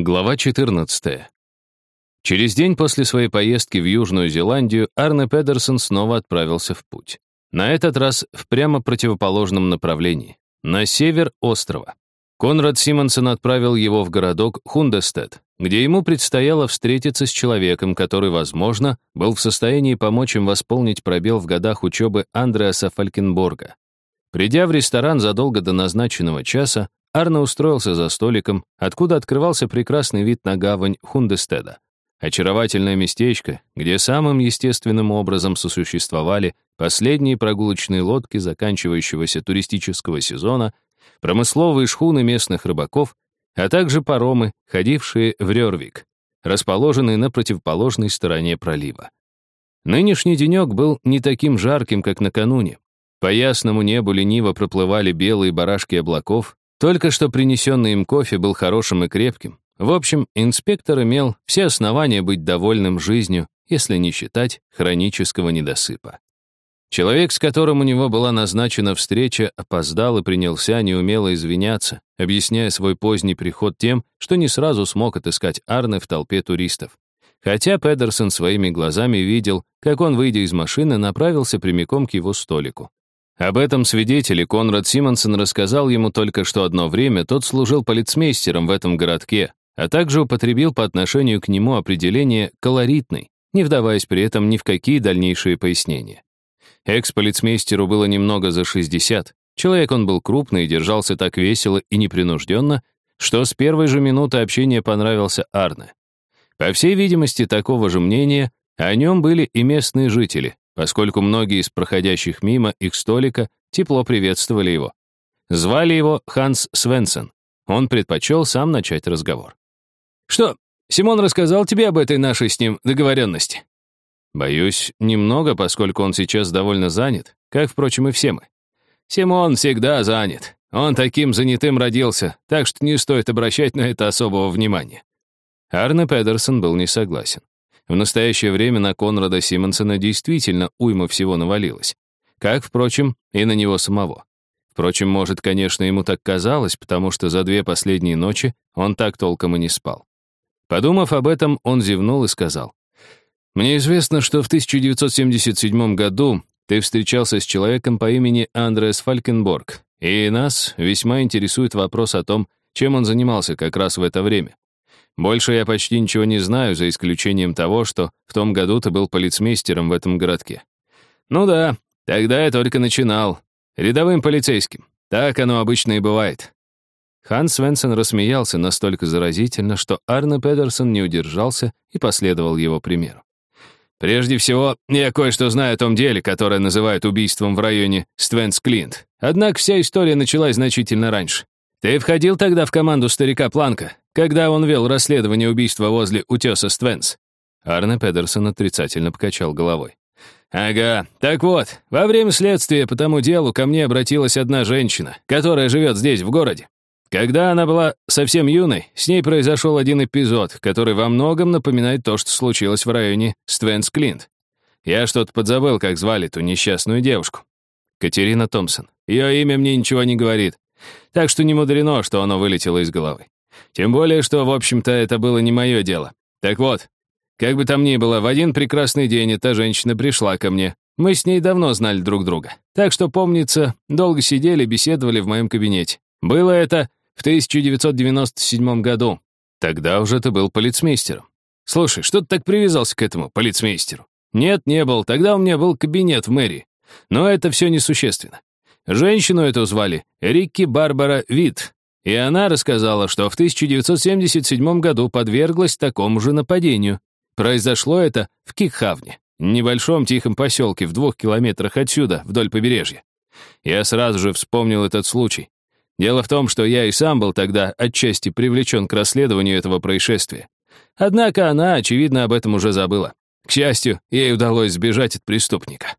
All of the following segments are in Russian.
Глава 14. Через день после своей поездки в Южную Зеландию Арне Педерсон снова отправился в путь. На этот раз в прямо противоположном направлении, на север острова. Конрад Симонсон отправил его в городок Хундестед, где ему предстояло встретиться с человеком, который, возможно, был в состоянии помочь им восполнить пробел в годах учебы Андреаса Фалькенборга. Придя в ресторан задолго до назначенного часа, Арно устроился за столиком, откуда открывался прекрасный вид на гавань Хундестеда. Очаровательное местечко, где самым естественным образом сосуществовали последние прогулочные лодки заканчивающегося туристического сезона, промысловые шхуны местных рыбаков, а также паромы, ходившие в Рёрвик, расположенные на противоположной стороне пролива. Нынешний денек был не таким жарким, как накануне. По ясному небу лениво проплывали белые барашки облаков, только что принесенный им кофе был хорошим и крепким. В общем, инспектор имел все основания быть довольным жизнью, если не считать хронического недосыпа. Человек, с которым у него была назначена встреча, опоздал и принялся неумело извиняться, объясняя свой поздний приход тем, что не сразу смог отыскать Арне в толпе туристов. Хотя Педерсон своими глазами видел, как он, выйдя из машины, направился прямиком к его столику. Об этом свидетель Конрад Симонсон рассказал ему только, что одно время тот служил полицмейстером в этом городке, а также употребил по отношению к нему определение «колоритный», не вдаваясь при этом ни в какие дальнейшие пояснения. Экс-полицмейстеру было немного за 60. Человек он был крупный и держался так весело и непринужденно, что с первой же минуты общения понравился Арне. По всей видимости, такого же мнения о нем были и местные жители, поскольку многие из проходящих мимо их столика тепло приветствовали его. Звали его Ханс Свенсен. Он предпочел сам начать разговор. «Что, Симон рассказал тебе об этой нашей с ним договоренности?» «Боюсь, немного, поскольку он сейчас довольно занят, как, впрочем, и все мы». «Симон всегда занят. Он таким занятым родился, так что не стоит обращать на это особого внимания». Арне Педерсон был не согласен. В настоящее время на Конрада Симонсона действительно уйма всего навалилось. Как, впрочем, и на него самого. Впрочем, может, конечно, ему так казалось, потому что за две последние ночи он так толком и не спал. Подумав об этом, он зевнул и сказал, «Мне известно, что в 1977 году ты встречался с человеком по имени Андреас Фалькенборг, и нас весьма интересует вопрос о том, чем он занимался как раз в это время. Больше я почти ничего не знаю, за исключением того, что в том году ты был полицмейстером в этом городке. Ну да, тогда я только начинал. Рядовым полицейским. Так оно обычно и бывает. Ханс Свенсон рассмеялся настолько заразительно, что Арне Педерсон не удержался и последовал его примеру. Прежде всего, я кое-что знаю о том деле, которое называют убийством в районе Ственс-Клинт. Однако вся история началась значительно раньше. Ты входил тогда в команду старика Планка, когда он вел расследование убийства возле утеса Ственс?» Арне Педерсон отрицательно покачал головой. «Ага, так вот, во время следствия по тому делу ко мне обратилась одна женщина, которая живет здесь, в городе. Когда она была совсем юной, с ней произошел один эпизод, который во многом напоминает то, что случилось в районе Ственс-Клинт. Я что-то подзабыл, как звали ту несчастную девушку. Катерина Томпсон. Ее имя мне ничего не говорит. Так что не мудрено, что оно вылетело из головы. Тем более, что, в общем-то, это было не мое дело. Так вот, как бы там ни было, в один прекрасный день эта женщина пришла ко мне. Мы с ней давно знали друг друга. Так что, помнится, долго сидели, беседовали в моем кабинете. Было это в 1997 году. Тогда уже ты был полицмейстером. Слушай, что ты так привязался к этому полицмейстеру? Нет, не был. Тогда у меня был кабинет в мэрии. Но это все несущественно. Женщину эту звали Рикки Барбара Вит, и она рассказала, что в 1977 году подверглась такому же нападению. Произошло это в Кикхавне, небольшом тихом поселке в двух километрах отсюда, вдоль побережья. Я сразу же вспомнил этот случай. Дело в том, что я и сам был тогда отчасти привлечен к расследованию этого происшествия. Однако она, очевидно, об этом уже забыла. К счастью, ей удалось сбежать от преступника.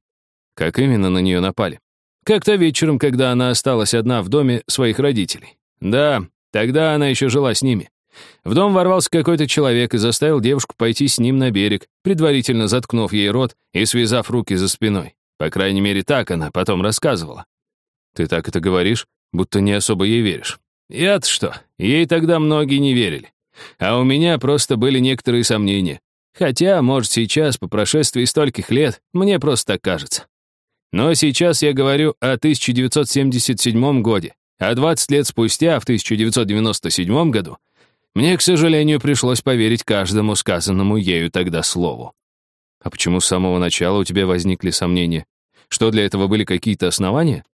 Как именно на нее напали? Как-то вечером, когда она осталась одна в доме своих родителей. Да, тогда она еще жила с ними. В дом ворвался какой-то человек и заставил девушку пойти с ним на берег, предварительно заткнув ей рот и связав руки за спиной. По крайней мере, так она потом рассказывала. Ты так это говоришь, будто не особо ей веришь. Я-то что, ей тогда многие не верили. А у меня просто были некоторые сомнения. Хотя, может, сейчас, по прошествии стольких лет, мне просто так кажется. Но сейчас я говорю о 1977 годе, а 20 лет спустя, в 1997 году, мне, к сожалению, пришлось поверить каждому сказанному ею тогда слову. А почему с самого начала у тебя возникли сомнения? Что для этого были какие-то основания?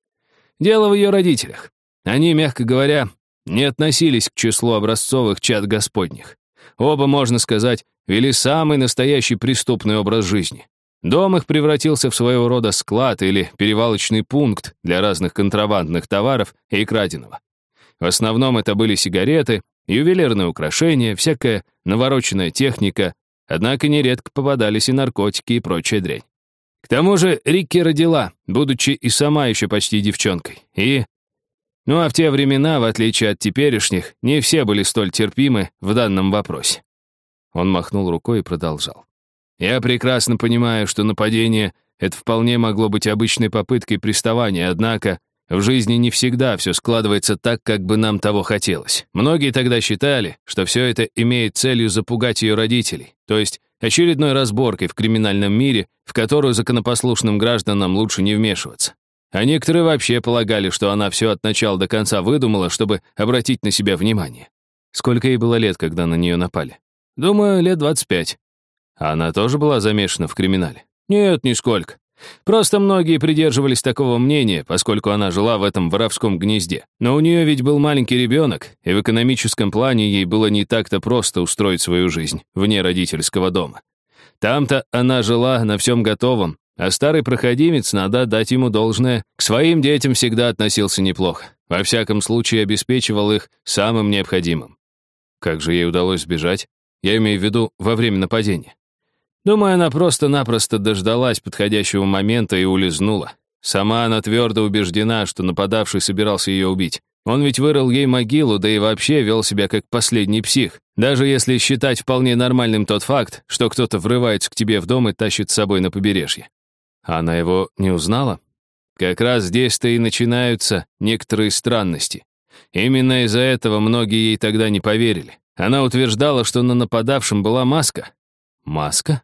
Дело в ее родителях. Они, мягко говоря, не относились к числу образцовых чад господних. Оба, можно сказать, вели самый настоящий преступный образ жизни. Дом их превратился в своего рода склад или перевалочный пункт для разных контрабандных товаров и краденого. В основном это были сигареты, ювелирные украшения, всякая навороченная техника, однако нередко попадались и наркотики и прочая дрянь. К тому же Рикки родила, будучи и сама еще почти девчонкой. И... Ну а в те времена, в отличие от теперешних, не все были столь терпимы в данном вопросе. Он махнул рукой и продолжал. Я прекрасно понимаю, что нападение — это вполне могло быть обычной попыткой приставания, однако в жизни не всегда все складывается так, как бы нам того хотелось. Многие тогда считали, что все это имеет целью запугать ее родителей, то есть очередной разборкой в криминальном мире, в которую законопослушным гражданам лучше не вмешиваться. А некоторые вообще полагали, что она все от начала до конца выдумала, чтобы обратить на себя внимание. Сколько ей было лет, когда на нее напали? Думаю, лет 25. Она тоже была замешана в криминале? Нет, нисколько. Просто многие придерживались такого мнения, поскольку она жила в этом воровском гнезде. Но у нее ведь был маленький ребенок, и в экономическом плане ей было не так-то просто устроить свою жизнь вне родительского дома. Там-то она жила на всем готовом, а старый проходимец, надо дать ему должное, к своим детям всегда относился неплохо. Во всяком случае, обеспечивал их самым необходимым. Как же ей удалось сбежать? Я имею в виду во время нападения. Думаю, она просто-напросто дождалась подходящего момента и улизнула. Сама она твердо убеждена, что нападавший собирался ее убить. Он ведь вырыл ей могилу, да и вообще вел себя как последний псих. Даже если считать вполне нормальным тот факт, что кто-то врывается к тебе в дом и тащит с собой на побережье. Она его не узнала? Как раз здесь-то и начинаются некоторые странности. Именно из-за этого многие ей тогда не поверили. Она утверждала, что на нападавшем была маска. Маска?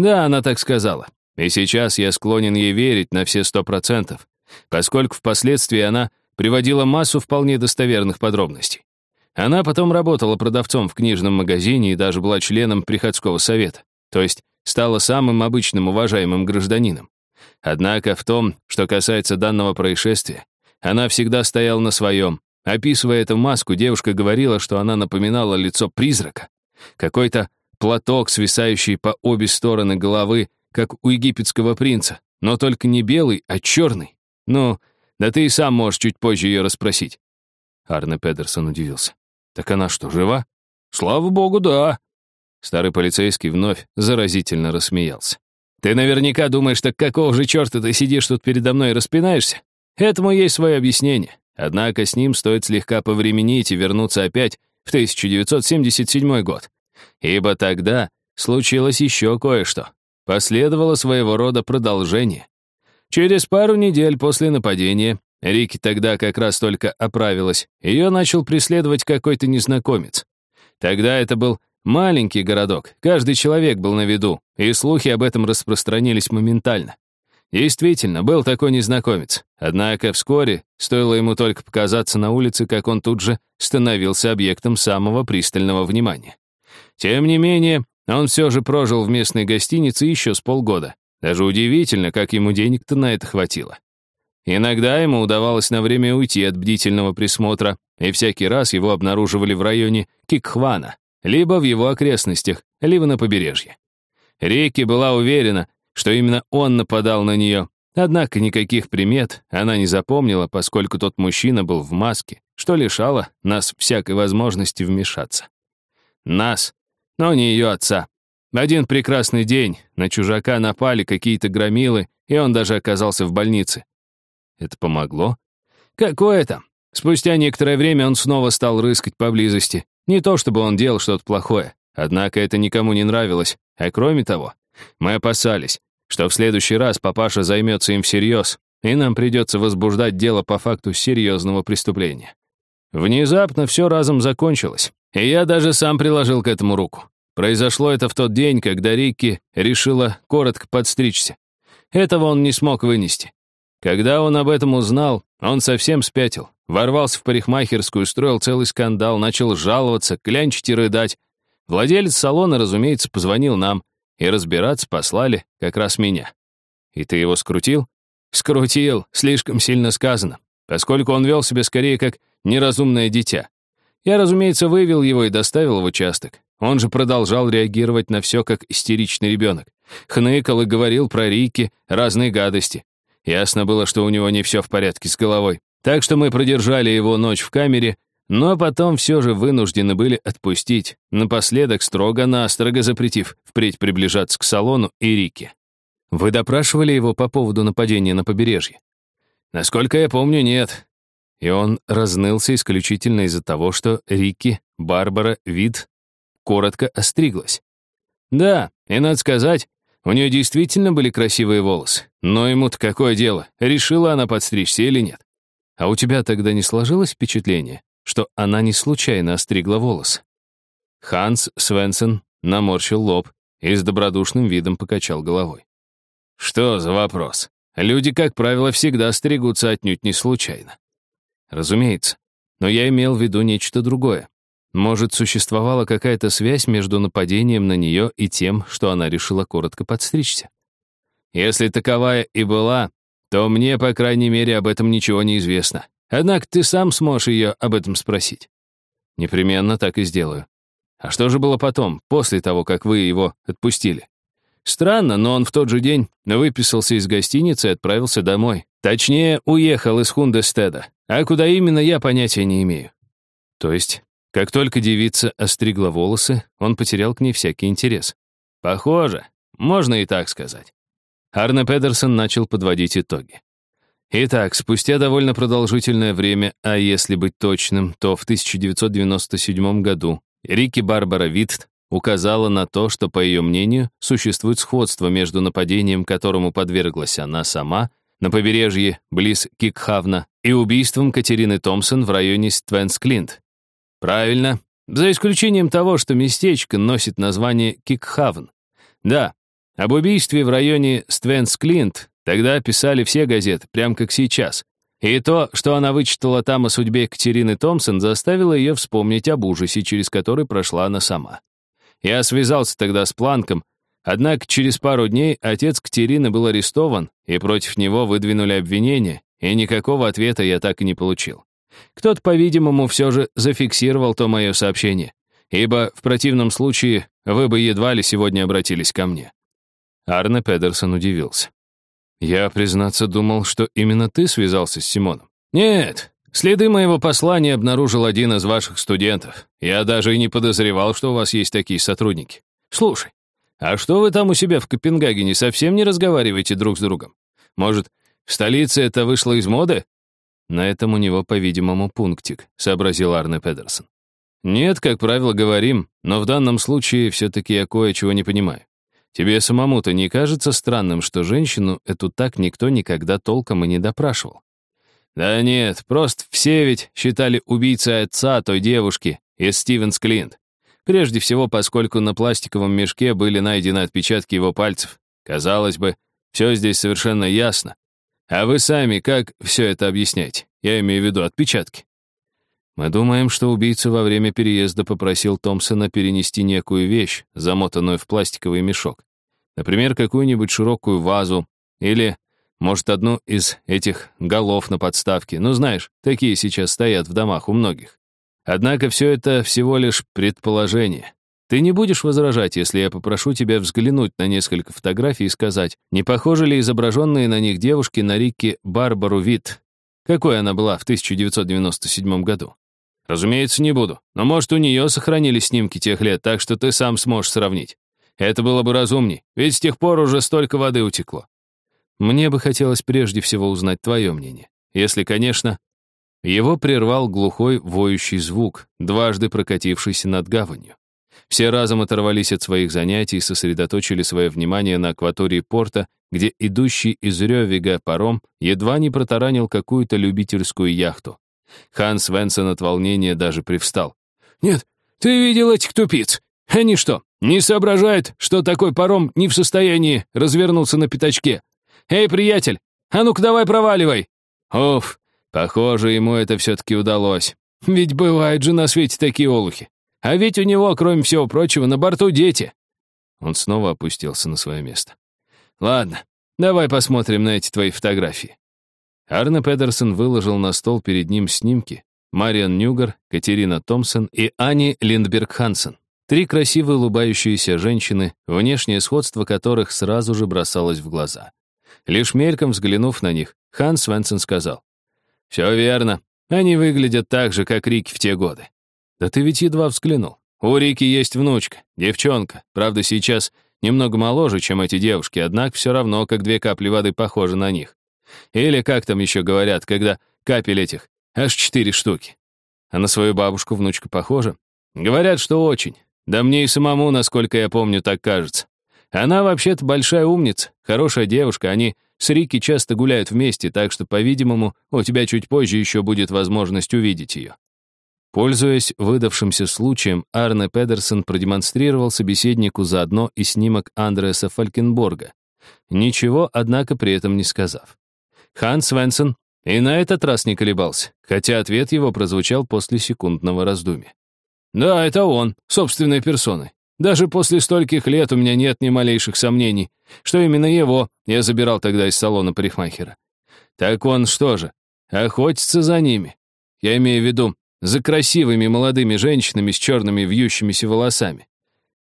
Да, она так сказала. И сейчас я склонен ей верить на все сто процентов, поскольку впоследствии она приводила массу вполне достоверных подробностей. Она потом работала продавцом в книжном магазине и даже была членом приходского совета, то есть стала самым обычным уважаемым гражданином. Однако в том, что касается данного происшествия, она всегда стояла на своем. Описывая эту маску, девушка говорила, что она напоминала лицо призрака. Какой-то платок, свисающий по обе стороны головы, как у египетского принца, но только не белый, а черный. Ну, да ты и сам можешь чуть позже ее расспросить. Арне Педерсон удивился. Так она что, жива? Слава богу, да. Старый полицейский вновь заразительно рассмеялся. Ты наверняка думаешь, так какого же черта ты сидишь тут передо мной и распинаешься? Этому есть свое объяснение. Однако с ним стоит слегка повременить и вернуться опять в 1977 год ибо тогда случилось еще кое-что. Последовало своего рода продолжение. Через пару недель после нападения, Рики тогда как раз только оправилась, ее начал преследовать какой-то незнакомец. Тогда это был маленький городок, каждый человек был на виду, и слухи об этом распространились моментально. Действительно, был такой незнакомец. Однако вскоре, стоило ему только показаться на улице, как он тут же становился объектом самого пристального внимания. Тем не менее, он все же прожил в местной гостинице еще с полгода. Даже удивительно, как ему денег-то на это хватило. Иногда ему удавалось на время уйти от бдительного присмотра, и всякий раз его обнаруживали в районе Кикхвана, либо в его окрестностях, либо на побережье. Рейки была уверена, что именно он нападал на нее, однако никаких примет она не запомнила, поскольку тот мужчина был в маске, что лишало нас всякой возможности вмешаться. Нас, но не ее отца. Один прекрасный день на чужака напали какие-то громилы, и он даже оказался в больнице. Это помогло? Какое там? Спустя некоторое время он снова стал рыскать поблизости. Не то чтобы он делал что-то плохое, однако это никому не нравилось. А кроме того, мы опасались, что в следующий раз папаша займется им всерьез, и нам придется возбуждать дело по факту серьезного преступления. Внезапно все разом закончилось. И я даже сам приложил к этому руку. Произошло это в тот день, когда Рикки решила коротко подстричься. Этого он не смог вынести. Когда он об этом узнал, он совсем спятил. Ворвался в парикмахерскую, строил целый скандал, начал жаловаться, клянчить и рыдать. Владелец салона, разумеется, позвонил нам, и разбираться послали как раз меня. И ты его скрутил? Скрутил, слишком сильно сказано, поскольку он вел себя скорее как неразумное дитя. Я, разумеется, вывел его и доставил в участок. Он же продолжал реагировать на все, как истеричный ребенок. Хныкал и говорил про Рики разные гадости. Ясно было, что у него не все в порядке с головой. Так что мы продержали его ночь в камере, но потом все же вынуждены были отпустить, напоследок строго-настрого запретив впредь приближаться к салону и Рике. Вы допрашивали его по поводу нападения на побережье? Насколько я помню, нет. И он разнылся исключительно из-за того, что Рикки, Барбара, Вид коротко остриглась. Да, и надо сказать, у нее действительно были красивые волосы. Но ему-то какое дело, решила она подстричься или нет. А у тебя тогда не сложилось впечатление, что она не случайно остригла волосы? Ханс Свенсен наморщил лоб и с добродушным видом покачал головой. Что за вопрос? Люди, как правило, всегда стригутся отнюдь не случайно. Разумеется, но я имел в виду нечто другое. Может, существовала какая-то связь между нападением на нее и тем, что она решила коротко подстричься? Если таковая и была, то мне, по крайней мере, об этом ничего не известно. Однако ты сам сможешь ее об этом спросить. Непременно так и сделаю. А что же было потом, после того, как вы его отпустили? Странно, но он в тот же день выписался из гостиницы и отправился домой. Точнее, уехал из Хундестеда. А куда именно, я понятия не имею. То есть как только девица остригла волосы, он потерял к ней всякий интерес. Похоже, можно и так сказать. Арне Педерсон начал подводить итоги. Итак, спустя довольно продолжительное время, а если быть точным, то в 1997 году Рики Барбара Витт указала на то, что, по ее мнению, существует сходство между нападением, которому подверглась она сама, на побережье близ Кикхавна, и убийством Катерины Томпсон в районе Ственсклинт, Правильно. За исключением того, что местечко носит название Кикхавн. Да, об убийстве в районе Ственсклинт тогда писали все газеты, прям как сейчас. И то, что она вычитала там о судьбе Катерины Томпсон, заставило ее вспомнить об ужасе, через который прошла она сама. Я связался тогда с Планком, однако через пару дней отец Катерины был арестован, и против него выдвинули обвинение, и никакого ответа я так и не получил. Кто-то, по-видимому, все же зафиксировал то мое сообщение, ибо в противном случае вы бы едва ли сегодня обратились ко мне». Арне Педерсон удивился. «Я, признаться, думал, что именно ты связался с Симоном». «Нет, следы моего послания обнаружил один из ваших студентов. Я даже и не подозревал, что у вас есть такие сотрудники. Слушай, а что вы там у себя в Копенгагене совсем не разговариваете друг с другом? Может, в столице это вышло из моды? На этом у него, по-видимому, пунктик, сообразил Арне Педерсон. Нет, как правило, говорим, но в данном случае все-таки я кое-чего не понимаю. Тебе самому-то не кажется странным, что женщину эту так никто никогда толком и не допрашивал? Да нет, просто все ведь считали убийцей отца той девушки из Стивенс Клинт. Прежде всего, поскольку на пластиковом мешке были найдены отпечатки его пальцев. Казалось бы, все здесь совершенно ясно. А вы сами как все это объясняете? Я имею в виду отпечатки. Мы думаем, что убийца во время переезда попросил Томпсона перенести некую вещь, замотанную в пластиковый мешок. Например, какую-нибудь широкую вазу или, может, одну из этих голов на подставке. Ну, знаешь, такие сейчас стоят в домах у многих. Однако все это всего лишь предположение. Ты не будешь возражать, если я попрошу тебя взглянуть на несколько фотографий и сказать, не похожи ли изображенные на них девушки на Рикки Барбару Вит? Какой она была в 1997 году? Разумеется, не буду, но может у нее сохранились снимки тех лет, так что ты сам сможешь сравнить. Это было бы разумней, ведь с тех пор уже столько воды утекло. Мне бы хотелось прежде всего узнать твое мнение. Если, конечно... Его прервал глухой воющий звук, дважды прокатившийся над гаванью. Все разом оторвались от своих занятий и сосредоточили свое внимание на акватории порта, где идущий из Рёвига паром едва не протаранил какую-то любительскую яхту. Ханс Венсен от волнения даже привстал. «Нет, Ты видел этих тупиц? Они что, не соображают, что такой паром не в состоянии развернуться на пятачке? Эй, приятель, а ну-ка давай проваливай!» Уф, похоже, ему это все-таки удалось. Ведь бывают же на свете такие олухи. А ведь у него, кроме всего прочего, на борту дети. Он снова опустился на свое место. Ладно, давай посмотрим на эти твои фотографии. Арне Педерсон выложил на стол перед ним снимки Мариан Нюгар, Катерина Томпсон и Ани Линдберг-Хансен. Три красивые улыбающиеся женщины, внешнее сходство которых сразу же бросалось в глаза. Лишь мельком взглянув на них, Ханс Свенсен сказал. «Все верно. Они выглядят так же, как Рики в те годы». «Да ты ведь едва взглянул. У Рики есть внучка, девчонка. Правда, сейчас немного моложе, чем эти девушки, однако все равно, как две капли воды, похожи на них. Или как там еще говорят, когда капель этих, аж четыре штуки. А на свою бабушку внучка похожа? Говорят, что очень. Да мне и самому, насколько я помню, так кажется. Она вообще-то большая умница, хорошая девушка, они с Рики часто гуляют вместе, так что, по-видимому, у тебя чуть позже еще будет возможность увидеть ее. Пользуясь выдавшимся случаем, Арне Педерсон продемонстрировал собеседнику заодно и снимок Андреаса Фалькенборга, ничего, однако, при этом не сказав. Ханс Свенсон и на этот раз не колебался, хотя ответ его прозвучал после секундного раздумья. «Да, это он, собственной персоной. Даже после стольких лет у меня нет ни малейших сомнений, что именно его я забирал тогда из салона парикмахера. Так он что же, охотится за ними? Я имею в виду, за красивыми молодыми женщинами с черными вьющимися волосами.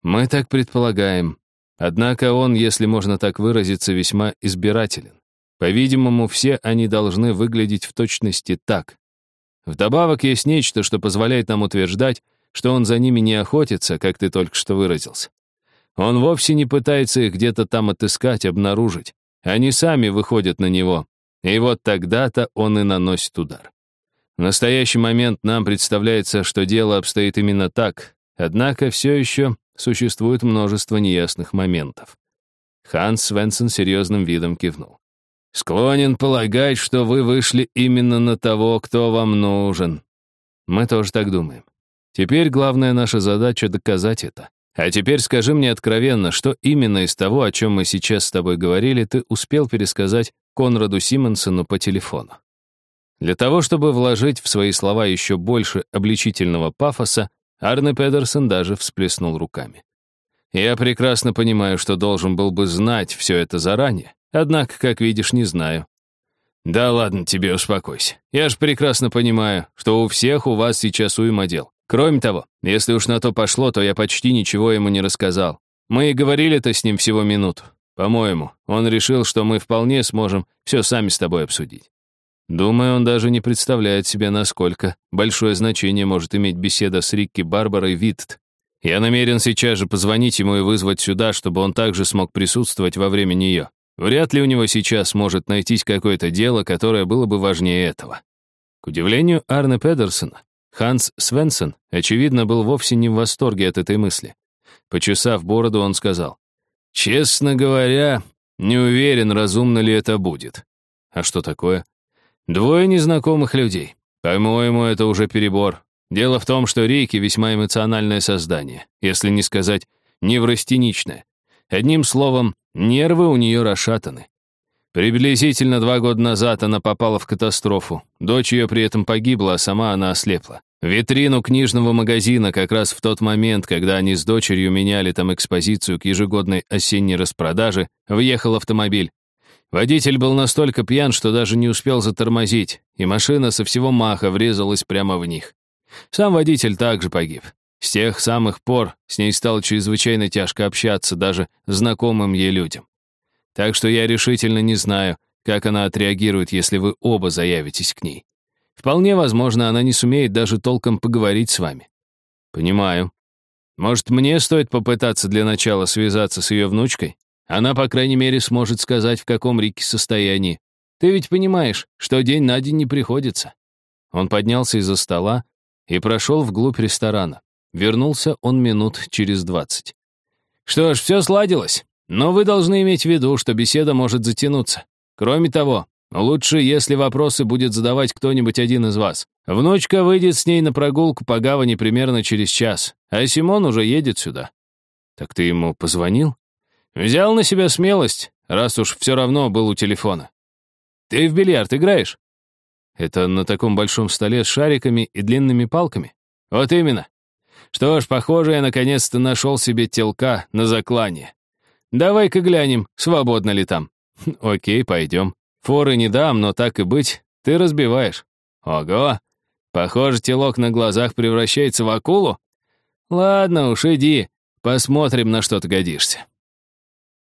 Мы так предполагаем. Однако он, если можно так выразиться, весьма избирателен. По-видимому, все они должны выглядеть в точности так. Вдобавок есть нечто, что позволяет нам утверждать, что он за ними не охотится, как ты только что выразился. Он вовсе не пытается их где-то там отыскать, обнаружить. Они сами выходят на него. И вот тогда-то он и наносит удар. В настоящий момент нам представляется, что дело обстоит именно так, однако все еще существует множество неясных моментов. Ханс Свенсон серьезным видом кивнул. «Склонен полагать, что вы вышли именно на того, кто вам нужен». Мы тоже так думаем. Теперь главная наша задача — доказать это. А теперь скажи мне откровенно, что именно из того, о чем мы сейчас с тобой говорили, ты успел пересказать Конраду Симонсону по телефону. Для того, чтобы вложить в свои слова еще больше обличительного пафоса, Арне Педерсон даже всплеснул руками. Я прекрасно понимаю, что должен был бы знать все это заранее, однако, как видишь, не знаю. Да ладно тебе, успокойся. Я же прекрасно понимаю, что у всех у вас сейчас уйма дел. Кроме того, если уж на то пошло, то я почти ничего ему не рассказал. Мы и говорили-то с ним всего минуту. По-моему, он решил, что мы вполне сможем все сами с тобой обсудить. Думаю, он даже не представляет себе, насколько большое значение может иметь беседа с Рикки Барбарой Витт. Я намерен сейчас же позвонить ему и вызвать сюда, чтобы он также смог присутствовать во время нее. Вряд ли у него сейчас может найтись какое-то дело, которое было бы важнее этого. К удивлению Арне Педерсона, Ханс Свенсон, очевидно, был вовсе не в восторге от этой мысли. Почесав бороду, он сказал, «Честно говоря, не уверен, разумно ли это будет». «А что такое?» «Двое незнакомых людей. По-моему, это уже перебор. Дело в том, что Рейки весьма эмоциональное создание, если не сказать неврастеничное. Одним словом, нервы у нее расшатаны. Приблизительно два года назад она попала в катастрофу. Дочь ее при этом погибла, а сама она ослепла. Витрину книжного магазина как раз в тот момент, когда они с дочерью меняли там экспозицию к ежегодной осенней распродаже, въехал автомобиль. Водитель был настолько пьян, что даже не успел затормозить, и машина со всего маха врезалась прямо в них. Сам водитель также погиб. С тех самых пор с ней стало чрезвычайно тяжко общаться даже знакомым ей людям. Так что я решительно не знаю, как она отреагирует, если вы оба заявитесь к ней. Вполне возможно, она не сумеет даже толком поговорить с вами. Понимаю. Может, мне стоит попытаться для начала связаться с ее внучкой? Она, по крайней мере, сможет сказать, в каком Рике состоянии. Ты ведь понимаешь, что день на день не приходится. Он поднялся из-за стола и прошел вглубь ресторана. Вернулся он минут через двадцать. Что ж, все сладилось. Но вы должны иметь в виду, что беседа может затянуться. Кроме того, Лучше, если вопросы будет задавать кто-нибудь один из вас. Внучка выйдет с ней на прогулку по гавани примерно через час, а Симон уже едет сюда. Так ты ему позвонил? Взял на себя смелость, раз уж все равно был у телефона. Ты в бильярд играешь? Это на таком большом столе с шариками и длинными палками? Вот именно. Что ж, похоже, я наконец-то нашел себе телка на заклане. Давай-ка глянем, свободно ли там. Окей, пойдем. Форы не дам, но так и быть, ты разбиваешь. Ого, похоже, телок на глазах превращается в акулу. Ладно уж, иди, посмотрим, на что ты годишься.